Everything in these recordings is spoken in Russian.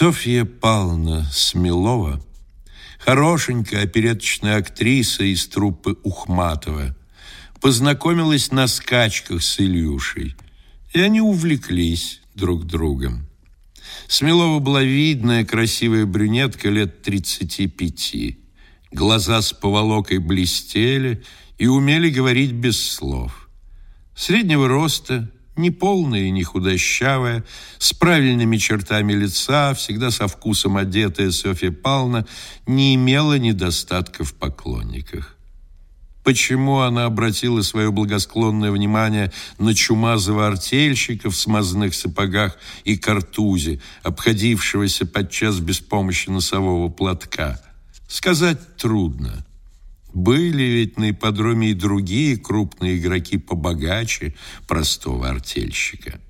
Софья Павловна Смелова, хорошенькая опереточная актриса из труппы Ухматова, познакомилась на скачках с Ильюшей, и они увлеклись друг другом. Смелова была видная, красивая брюнетка лет 35. Глаза с поволокой блестели и умели говорить без слов. Среднего роста, не полная и не худощавая, с правильными чертами лица, всегда со вкусом одетая Софья Павловна не имела недостатков в поклонниках. Почему она обратила свое благосклонное внимание на чумазого артельщика в смазанных сапогах и картузе, обходившегося подчас без помощи носового платка? Сказать трудно. Были ведь на ипподроме и другие крупные игроки побогаче простого артельщика.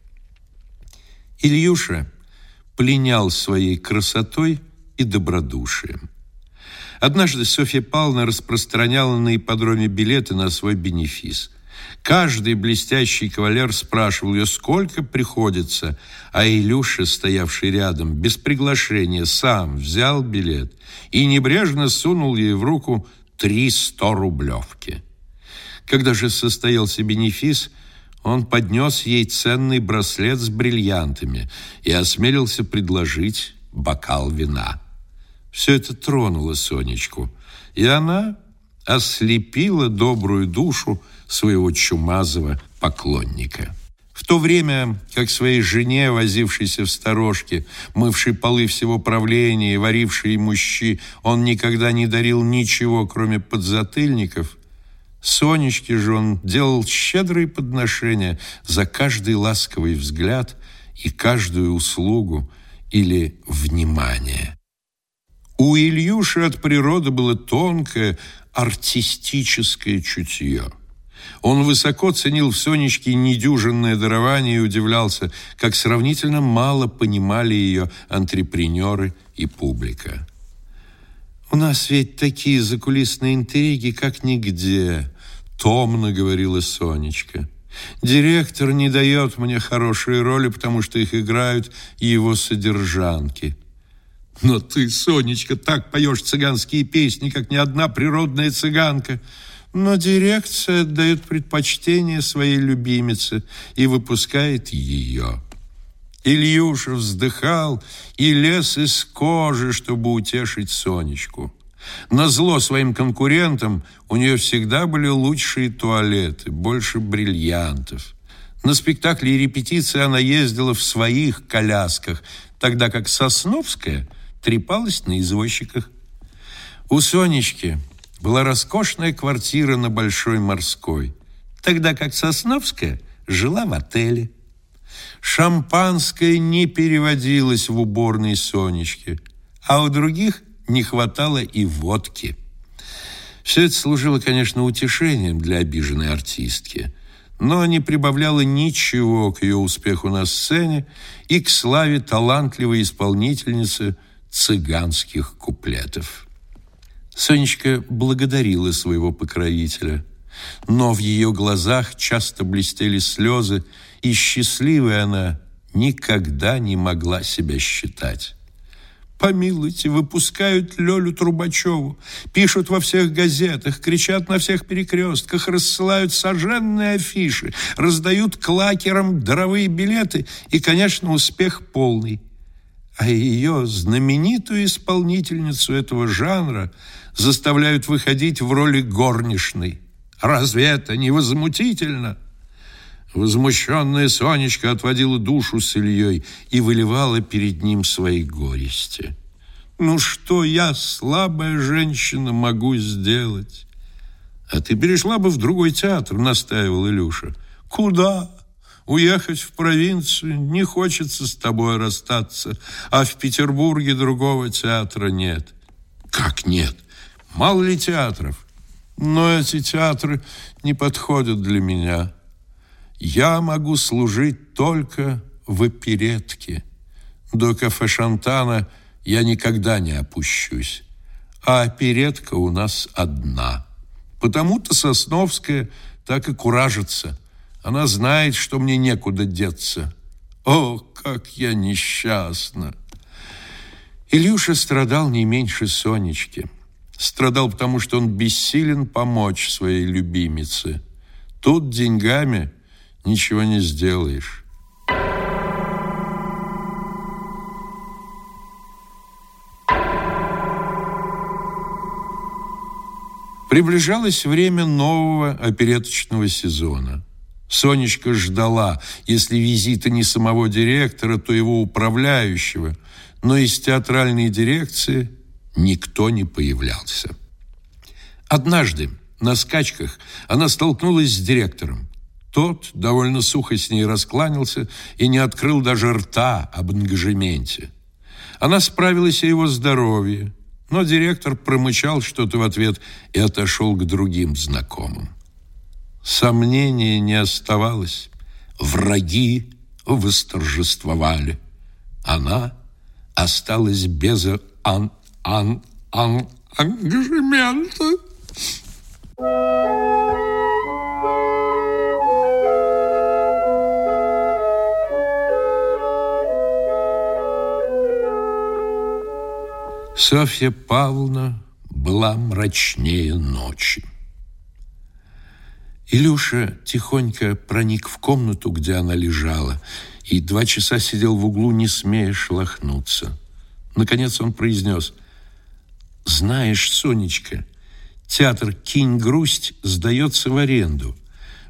Ильюша пленял своей красотой и добродушием. Однажды Софья Павловна распространяла на ипподроме билеты на свой бенефис. Каждый блестящий кавалер спрашивал ее, сколько приходится, а Илюша, стоявший рядом, без приглашения, сам взял билет и небрежно сунул ей в руку три сто рублевки. Когда же состоялся бенефис, он поднес ей ценный браслет с бриллиантами и осмелился предложить бокал вина. Все это тронуло Сонечку, и она ослепила добрую душу своего чумазого поклонника. В то время, как своей жене, возившейся в сторожке, мывшей полы всего правления и варившей щи, он никогда не дарил ничего, кроме подзатыльников, Сонечке же он делал щедрые подношения за каждый ласковый взгляд и каждую услугу или внимание. У Ильюши от природы было тонкое артистическое чутье – он высоко ценил в Сонечке недюжинное дарование и удивлялся, как сравнительно мало понимали ее антрепренеры и публика. «У нас ведь такие закулисные интриги, как нигде», — томно говорила Сонечка. «Директор не дает мне хорошие роли, потому что их играют его содержанки». «Но ты, Сонечка, так поешь цыганские песни, как ни одна природная цыганка», но дирекция дает предпочтение своей любимице и выпускает ее. Ильюша вздыхал и лез из кожи, чтобы утешить Сонечку. На зло своим конкурентам у нее всегда были лучшие туалеты, больше бриллиантов. На спектакли и репетиции она ездила в своих колясках, тогда как Сосновская трепалась на извозчиках. У Сонечки была роскошная квартира на Большой Морской, тогда как Сосновская жила в отеле. Шампанское не переводилось в уборной Сонечки, а у других не хватало и водки. Все это служило, конечно, утешением для обиженной артистки, но не прибавляло ничего к ее успеху на сцене и к славе талантливой исполнительницы цыганских куплетов. Сонечка благодарила своего покровителя, но в ее глазах часто блестели слезы, и счастливой она никогда не могла себя считать. Помилуйте, выпускают Лёлю Трубачеву, пишут во всех газетах, кричат на всех перекрестках, рассылают сожженные афиши, раздают клакерам даровые билеты и, конечно, успех полный. А ее знаменитую исполнительницу этого жанра – заставляют выходить в роли горничной. Разве это не возмутительно? Возмущенная Сонечка отводила душу с Ильей и выливала перед ним свои горести. «Ну что я, слабая женщина, могу сделать?» «А ты перешла бы в другой театр», — настаивал Илюша. «Куда?» Уехать в провинцию не хочется с тобой расстаться, а в Петербурге другого театра нет. Как нет? Мало ли театров? Но эти театры не подходят для меня. Я могу служить только в оперетке. До кафе Шантана я никогда не опущусь. А оперетка у нас одна. Потому-то Сосновская так и куражится. Она знает, что мне некуда деться. О, как я несчастна! Илюша страдал не меньше Сонечки. Страдал, потому что он бессилен помочь своей любимице. Тут деньгами ничего не сделаешь. Приближалось время нового опереточного сезона. Сонечка ждала, если визита не самого директора, то его управляющего, но из театральной дирекции никто не появлялся. Однажды на скачках она столкнулась с директором. Тот довольно сухо с ней раскланялся и не открыл даже рта об ангажементе. Она справилась о его здоровье, но директор промычал что-то в ответ и отошел к другим знакомым. Сомнения не оставалось. Враги восторжествовали. Она осталась без ан ан ан ангажемента. Софья Павловна была мрачнее ночи. Илюша тихонько проник в комнату, где она лежала, и два часа сидел в углу, не смея шелохнуться. Наконец он произнес, «Знаешь, Сонечка, театр «Кинь грусть» сдается в аренду.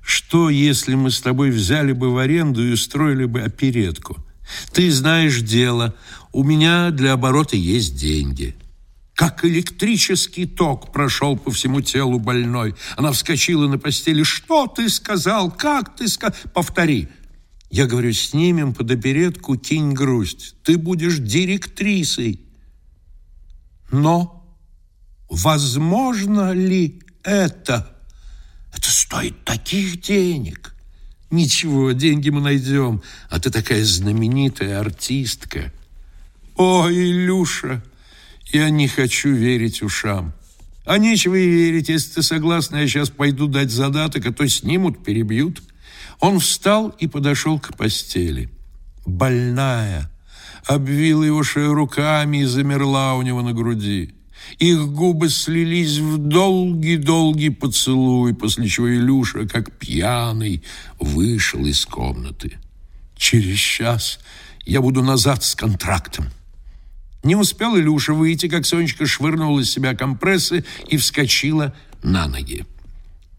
Что, если мы с тобой взяли бы в аренду и устроили бы оперетку?» Ты знаешь дело, у меня для оборота есть деньги. Как электрический ток прошел по всему телу больной. Она вскочила на постели. Что ты сказал? Как ты сказал? Повтори. Я говорю, снимем под оперетку «Кинь грусть». Ты будешь директрисой. Но возможно ли это? Это стоит таких денег. Ничего, деньги мы найдем, а ты такая знаменитая артистка. О, Илюша, я не хочу верить ушам. А нечего и верить, если ты согласна, я сейчас пойду дать задаток, а то снимут, перебьют. Он встал и подошел к постели. Больная, обвила его шею руками и замерла у него на груди. Их губы слились в долгий-долгий поцелуй, после чего Илюша, как пьяный, вышел из комнаты. Через час я буду назад с контрактом. Не успел Илюша выйти, как Сонечка швырнула из себя компрессы и вскочила на ноги.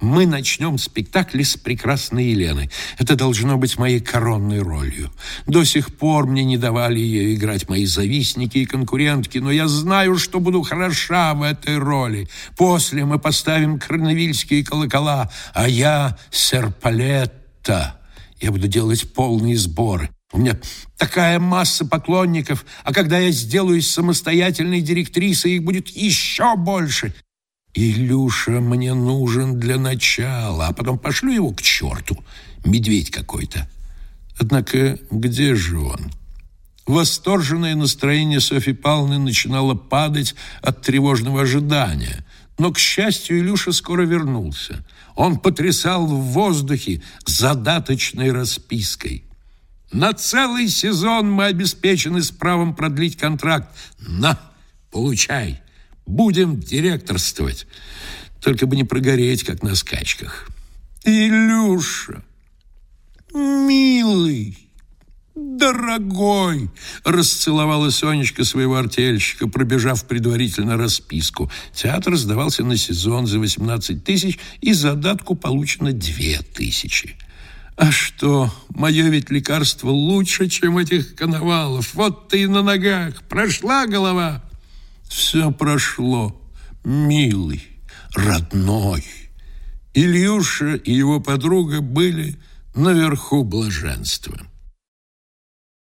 Мы начнем спектакль с прекрасной Еленой. Это должно быть моей коронной ролью. До сих пор мне не давали ее играть мои завистники и конкурентки, но я знаю, что буду хороша в этой роли. После мы поставим корновильские колокола, а я серпалетта. Я буду делать полные сборы. У меня такая масса поклонников, а когда я сделаюсь самостоятельной директрисой, их будет еще больше. «Илюша мне нужен для начала, а потом пошлю его к черту, медведь какой-то». Однако где же он? Восторженное настроение Софьи Павловны начинало падать от тревожного ожидания. Но, к счастью, Илюша скоро вернулся. Он потрясал в воздухе задаточной распиской. «На целый сезон мы обеспечены с правом продлить контракт. На, получай!» Будем директорствовать. Только бы не прогореть, как на скачках. Илюша, милый, дорогой, расцеловала Сонечка своего артельщика, пробежав предварительно расписку. Театр сдавался на сезон за 18 тысяч, и задатку получено 2 тысячи. А что, мое ведь лекарство лучше, чем этих коновалов. Вот ты и на ногах, прошла голова. Все прошло, милый, родной. Ильюша и его подруга были наверху блаженства.